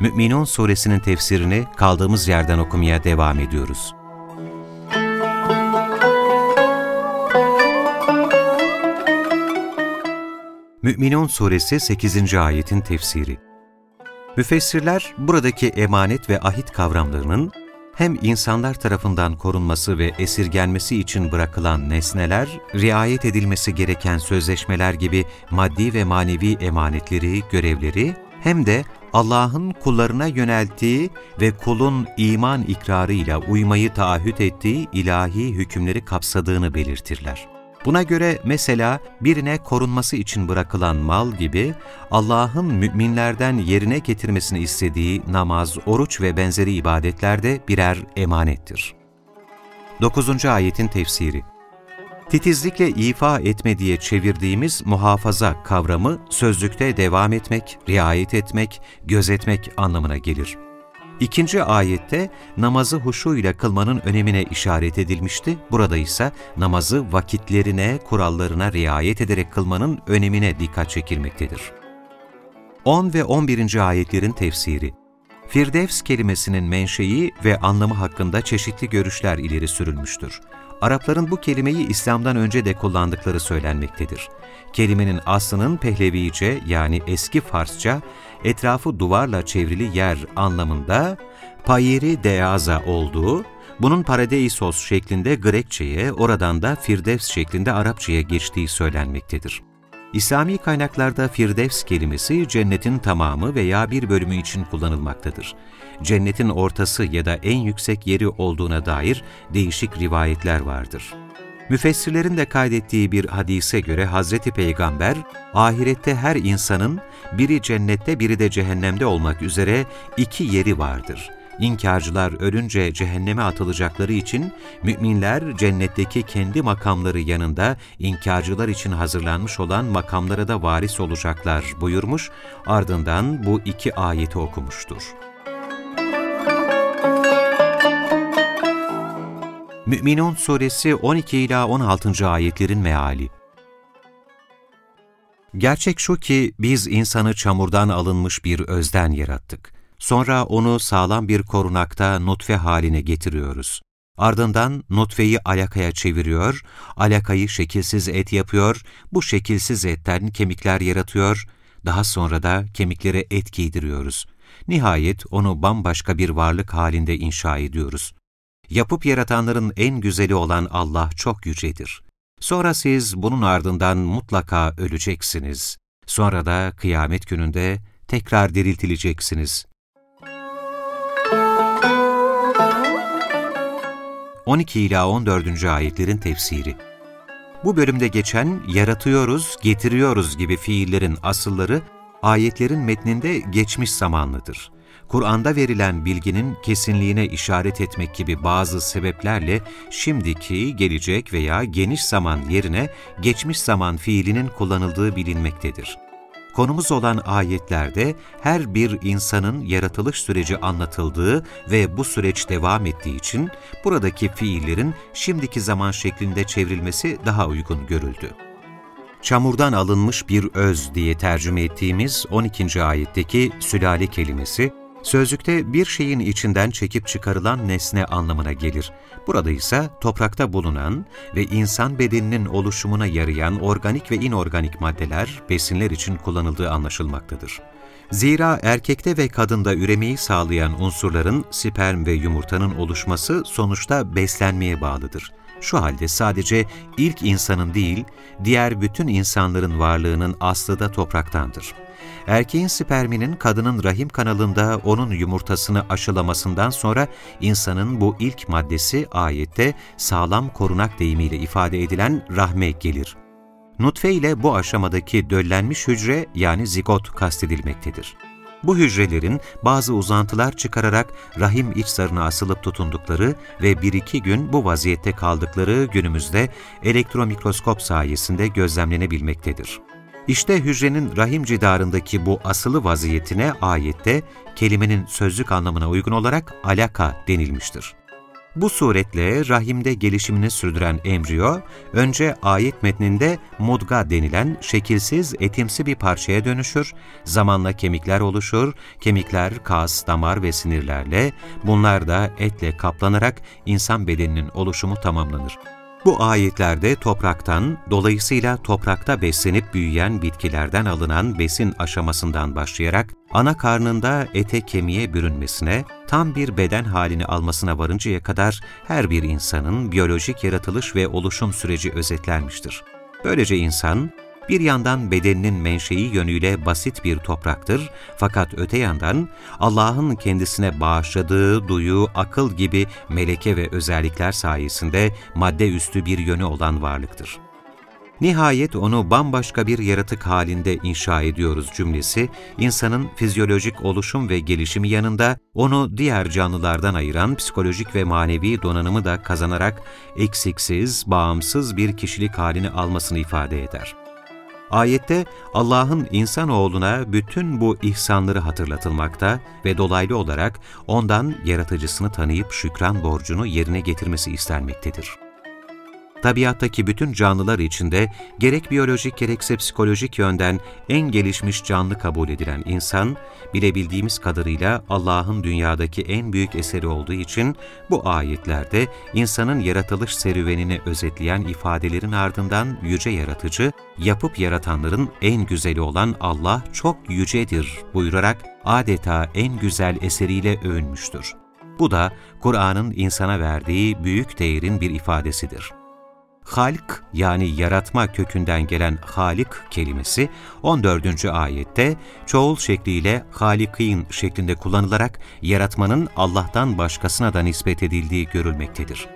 Mü'minun suresinin tefsirini kaldığımız yerden okumaya devam ediyoruz. Mü'minun suresi 8. ayetin tefsiri Müfessirler buradaki emanet ve ahit kavramlarının hem insanlar tarafından korunması ve esirgenmesi için bırakılan nesneler, riayet edilmesi gereken sözleşmeler gibi maddi ve manevi emanetleri, görevleri, hem de Allah'ın kullarına yönelttiği ve kulun iman ikrarıyla uymayı taahhüt ettiği ilahi hükümleri kapsadığını belirtirler. Buna göre mesela birine korunması için bırakılan mal gibi Allah'ın müminlerden yerine getirmesini istediği namaz, oruç ve benzeri ibadetler de birer emanettir. 9. Ayetin Tefsiri Titizlikle ifa etme diye çevirdiğimiz muhafaza kavramı sözlükte devam etmek, riayet etmek, gözetmek anlamına gelir. İkinci ayette namazı huşu kılmanın önemine işaret edilmişti. Burada ise namazı vakitlerine, kurallarına riayet ederek kılmanın önemine dikkat çekilmektedir. 10 ve 11. ayetlerin tefsiri Firdevs kelimesinin menşei ve anlamı hakkında çeşitli görüşler ileri sürülmüştür. Arapların bu kelimeyi İslam'dan önce de kullandıkları söylenmektedir. Kelimenin aslının Pehlevice yani eski Farsça etrafı duvarla çevrili yer anlamında payeri deaza olduğu, bunun paradeisos şeklinde Grekçe'ye, oradan da Firdevs şeklinde Arapça'ya geçtiği söylenmektedir. İslami kaynaklarda Firdevs kelimesi cennetin tamamı veya bir bölümü için kullanılmaktadır. Cennetin ortası ya da en yüksek yeri olduğuna dair değişik rivayetler vardır. Müfessirlerin de kaydettiği bir hadise göre Hazreti Peygamber, ahirette her insanın biri cennette biri de cehennemde olmak üzere iki yeri vardır. İnkarcılar ölünce cehenneme atılacakları için müminler cennetteki kendi makamları yanında inkarcılar için hazırlanmış olan makamlara da varis olacaklar buyurmuş, ardından bu iki ayeti okumuştur. Mü'minun Suresi 12 ila 16. ayetlerin meali. Gerçek şu ki biz insanı çamurdan alınmış bir özden yarattık. Sonra onu sağlam bir korunakta nutfe haline getiriyoruz. Ardından nutfeyi alakaya çeviriyor, alakayı şekilsiz et yapıyor, bu şekilsiz etten kemikler yaratıyor, daha sonra da kemiklere et giydiriyoruz. Nihayet onu bambaşka bir varlık halinde inşa ediyoruz. Yapıp yaratanların en güzeli olan Allah çok yücedir. Sonra siz bunun ardından mutlaka öleceksiniz. Sonra da kıyamet gününde tekrar diriltileceksiniz. 12 ila 14. ayetlerin tefsiri Bu bölümde geçen yaratıyoruz, getiriyoruz gibi fiillerin asılları ayetlerin metninde geçmiş zamanlıdır. Kur'an'da verilen bilginin kesinliğine işaret etmek gibi bazı sebeplerle şimdiki, gelecek veya geniş zaman yerine geçmiş zaman fiilinin kullanıldığı bilinmektedir. Konumuz olan ayetlerde her bir insanın yaratılış süreci anlatıldığı ve bu süreç devam ettiği için buradaki fiillerin şimdiki zaman şeklinde çevrilmesi daha uygun görüldü. Çamurdan alınmış bir öz diye tercüme ettiğimiz 12. ayetteki sülale kelimesi, Sözlükte bir şeyin içinden çekip çıkarılan nesne anlamına gelir. Burada ise toprakta bulunan ve insan bedeninin oluşumuna yarayan organik ve inorganik maddeler, besinler için kullanıldığı anlaşılmaktadır. Zira erkekte ve kadında üremeyi sağlayan unsurların sperm ve yumurtanın oluşması sonuçta beslenmeye bağlıdır. Şu halde sadece ilk insanın değil, diğer bütün insanların varlığının aslı da topraktandır. Erkeğin sperminin kadının rahim kanalında onun yumurtasını aşılamasından sonra insanın bu ilk maddesi ayette sağlam korunak deyimiyle ifade edilen rahme gelir. Nutfe ile bu aşamadaki döllenmiş hücre yani zigot kastedilmektedir. Bu hücrelerin bazı uzantılar çıkararak rahim iç zarına asılıp tutundukları ve bir iki gün bu vaziyette kaldıkları günümüzde elektromikroskop sayesinde gözlemlenebilmektedir. İşte hücrenin rahim cidarındaki bu asılı vaziyetine ayette kelimenin sözlük anlamına uygun olarak alaka denilmiştir. Bu suretle rahimde gelişimini sürdüren embriyo, önce ayet metninde mudga denilen şekilsiz, etimsi bir parçaya dönüşür, zamanla kemikler oluşur, kemikler, kas, damar ve sinirlerle, bunlar da etle kaplanarak insan bedeninin oluşumu tamamlanır. Bu ayetlerde topraktan, dolayısıyla toprakta beslenip büyüyen bitkilerden alınan besin aşamasından başlayarak, ana karnında ete kemiğe bürünmesine, tam bir beden halini almasına varıncaya kadar her bir insanın biyolojik yaratılış ve oluşum süreci özetlenmiştir. Böylece insan, bir yandan bedeninin menşei yönüyle basit bir topraktır, fakat öte yandan Allah'ın kendisine bağışladığı duyu, akıl gibi meleke ve özellikler sayesinde madde üstü bir yönü olan varlıktır. Nihayet onu bambaşka bir yaratık halinde inşa ediyoruz cümlesi, insanın fizyolojik oluşum ve gelişimi yanında onu diğer canlılardan ayıran psikolojik ve manevi donanımı da kazanarak eksiksiz, bağımsız bir kişilik halini almasını ifade eder. Ayette Allah'ın insanoğluna bütün bu ihsanları hatırlatılmakta ve dolaylı olarak ondan yaratıcısını tanıyıp şükran borcunu yerine getirmesi istenmektedir tabiattaki bütün canlılar içinde gerek biyolojik gerekse psikolojik yönden en gelişmiş canlı kabul edilen insan, bilebildiğimiz kadarıyla Allah'ın dünyadaki en büyük eseri olduğu için bu ayetlerde insanın yaratılış serüvenini özetleyen ifadelerin ardından yüce yaratıcı, yapıp yaratanların en güzeli olan Allah çok yücedir buyurarak adeta en güzel eseriyle övünmüştür. Bu da Kur'an'ın insana verdiği büyük değerin bir ifadesidir. Halk yani yaratma kökünden gelen halik kelimesi 14. ayette çoğul şekliyle halikin şeklinde kullanılarak yaratmanın Allah'tan başkasına da nispet edildiği görülmektedir.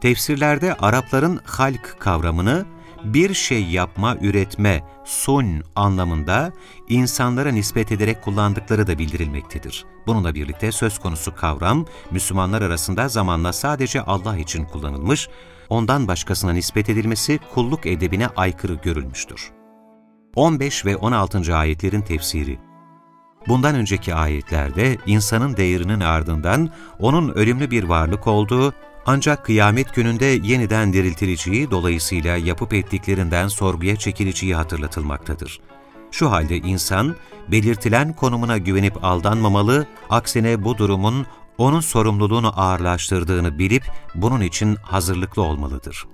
Tefsirlerde Arapların halk kavramını bir şey yapma, üretme, sun anlamında insanlara nispet ederek kullandıkları da bildirilmektedir. Bununla birlikte söz konusu kavram, Müslümanlar arasında zamanla sadece Allah için kullanılmış, ondan başkasına nispet edilmesi kulluk edebine aykırı görülmüştür. 15 ve 16. ayetlerin tefsiri Bundan önceki ayetlerde insanın değerinin ardından onun ölümlü bir varlık olduğu, ancak kıyamet gününde yeniden diriltileceği dolayısıyla yapıp ettiklerinden sorguya çekileceği hatırlatılmaktadır. Şu halde insan, belirtilen konumuna güvenip aldanmamalı, aksine bu durumun onun sorumluluğunu ağırlaştırdığını bilip bunun için hazırlıklı olmalıdır.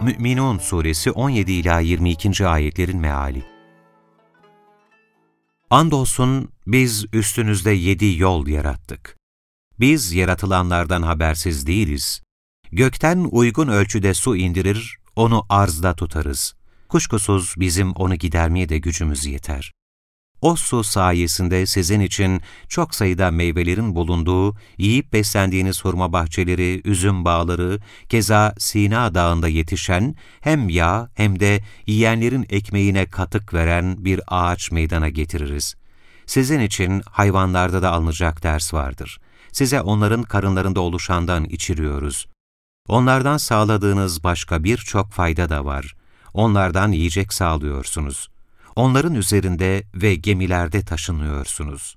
Mü'minun Suresi 17 ila 22. ayetlerin meali. Andolsun biz üstünüzde yedi yol yarattık. Biz yaratılanlardan habersiz değiliz. Gökten uygun ölçüde su indirir, onu arzda tutarız. Kuşkusuz bizim onu gidermeye de gücümüz yeter. O su sayesinde sizin için çok sayıda meyvelerin bulunduğu, yiyip beslendiğiniz hurma bahçeleri, üzüm bağları, keza Sina Dağı'nda yetişen, hem yağ hem de yiyenlerin ekmeğine katık veren bir ağaç meydana getiririz. Sizin için hayvanlarda da alınacak ders vardır. Size onların karınlarında oluşandan içiriyoruz. Onlardan sağladığınız başka birçok fayda da var onlardan yiyecek sağlıyorsunuz. Onların üzerinde ve gemilerde taşınıyorsunuz.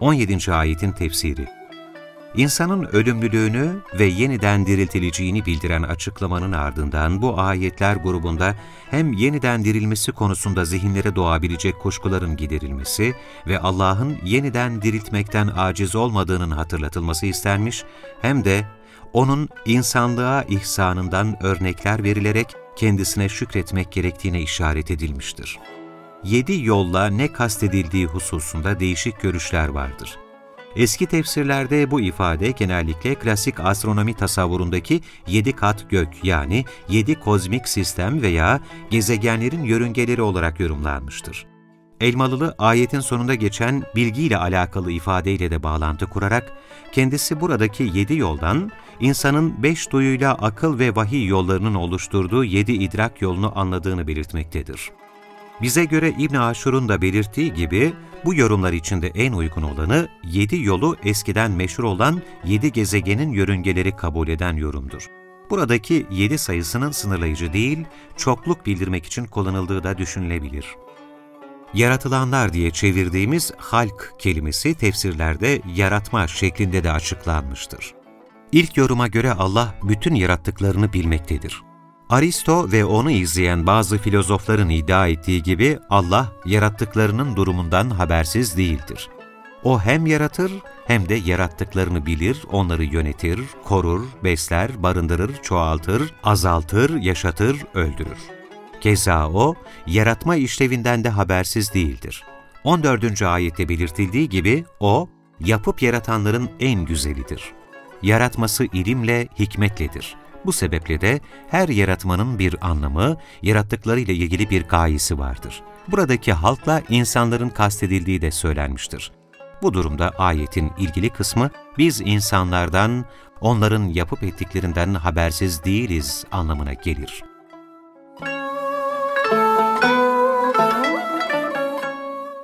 On yedinci ayetin tefsiri İnsanın ölümlülüğünü ve yeniden diriltileceğini bildiren açıklamanın ardından bu ayetler grubunda hem yeniden dirilmesi konusunda zihinlere doğabilecek kuşkuların giderilmesi ve Allah'ın yeniden diriltmekten aciz olmadığının hatırlatılması istenmiş, hem de onun insanlığa ihsanından örnekler verilerek kendisine şükretmek gerektiğine işaret edilmiştir. Yedi yolla ne kastedildiği hususunda değişik görüşler vardır. Eski tefsirlerde bu ifade genellikle klasik astronomi tasavvurundaki yedi kat gök yani yedi kozmik sistem veya gezegenlerin yörüngeleri olarak yorumlanmıştır. Elmalılı ayetin sonunda geçen bilgiyle alakalı ifadeyle de bağlantı kurarak, kendisi buradaki yedi yoldan, insanın beş duyuyla akıl ve vahiy yollarının oluşturduğu yedi idrak yolunu anladığını belirtmektedir. Bize göre İbn Aşur'un da belirttiği gibi, bu yorumlar içinde en uygun olanı, yedi yolu eskiden meşhur olan yedi gezegenin yörüngeleri kabul eden yorumdur. Buradaki yedi sayısının sınırlayıcı değil, çokluk bildirmek için kullanıldığı da düşünülebilir. Yaratılanlar diye çevirdiğimiz halk kelimesi tefsirlerde yaratma şeklinde de açıklanmıştır. İlk yoruma göre Allah bütün yarattıklarını bilmektedir. Aristo ve onu izleyen bazı filozofların iddia ettiği gibi Allah yarattıklarının durumundan habersiz değildir. O hem yaratır hem de yarattıklarını bilir, onları yönetir, korur, besler, barındırır, çoğaltır, azaltır, yaşatır, öldürür. Keza o, yaratma işlevinden de habersiz değildir. 14. ayette belirtildiği gibi o, yapıp yaratanların en güzelidir. Yaratması ilimle, hikmetledir. Bu sebeple de her yaratmanın bir anlamı, yarattıklarıyla ilgili bir gayesi vardır. Buradaki halkla insanların kastedildiği de söylenmiştir. Bu durumda ayetin ilgili kısmı, biz insanlardan, onların yapıp ettiklerinden habersiz değiliz anlamına gelir.